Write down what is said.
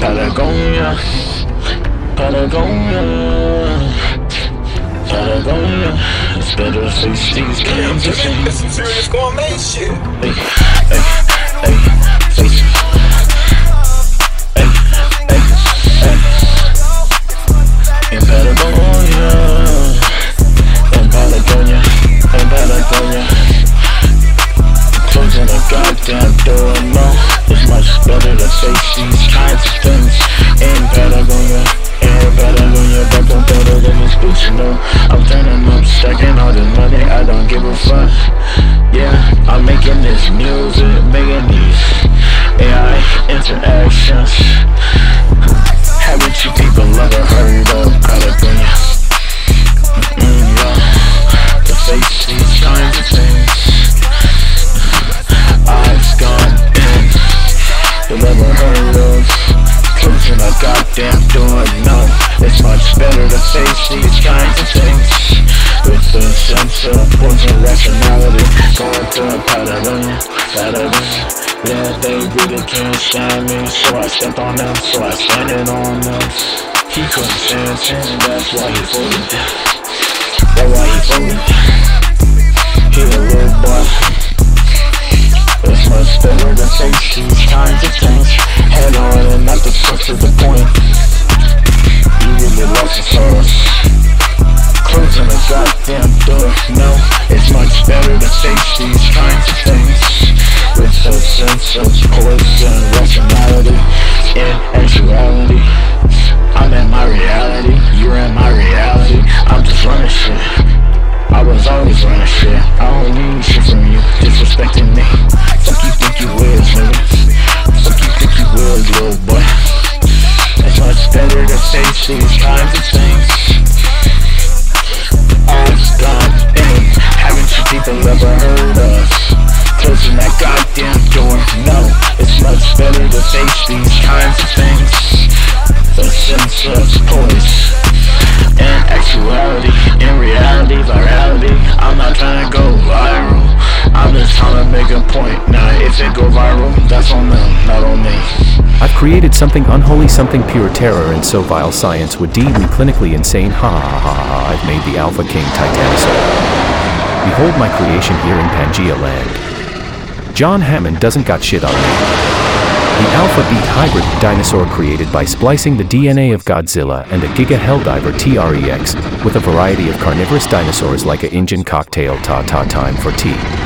Patagonia, Patagonia. Patagonia. It's better to face these plans. This is serious gourmet shit. Hey, hey. A fuck Yeah, I'm making this music Making these AI interactions. Haven't you people ever heard of Patagonia? Mm, yeah. To face these kinds of things I've gone in You never heard of Closing a goddamn door, no It's much better to face these kinds of things With a sense of poison rationality Going to Patagonia, Patagonia Yeah, they really can't stand me. So I stepped on them, so I standed on them. He couldn't stand ten, that's why he folded That's why he folded a goddamn door, no It's much better to face these kinds of things With a sense of poison, rationality. In actuality I'm in my reality, you're in my reality. I'm just running shit. I was always running shit. I don't need shit from you. Disrespecting me. Fuck you think you is, nigga. Fuck you think you is, little boy. It's much better to face these kinds of things sense of in actuality, in reality, virality I'm not trying to go viral I'm just trying to make a point Now if it go viral, that's on them, not on me I've created something unholy, something pure terror, and so vile science would deem me clinically insane. Ha ha ha ha! I've made the Alpha King Titanosaur. Behold my creation here in Pangea land. John Hammond doesn't got shit on me. The Alpha Beat hybrid dinosaur created by splicing the DNA of Godzilla and a Giga Helldiver TREX with a variety of carnivorous dinosaurs like a Indian cocktail ta ta time for tea.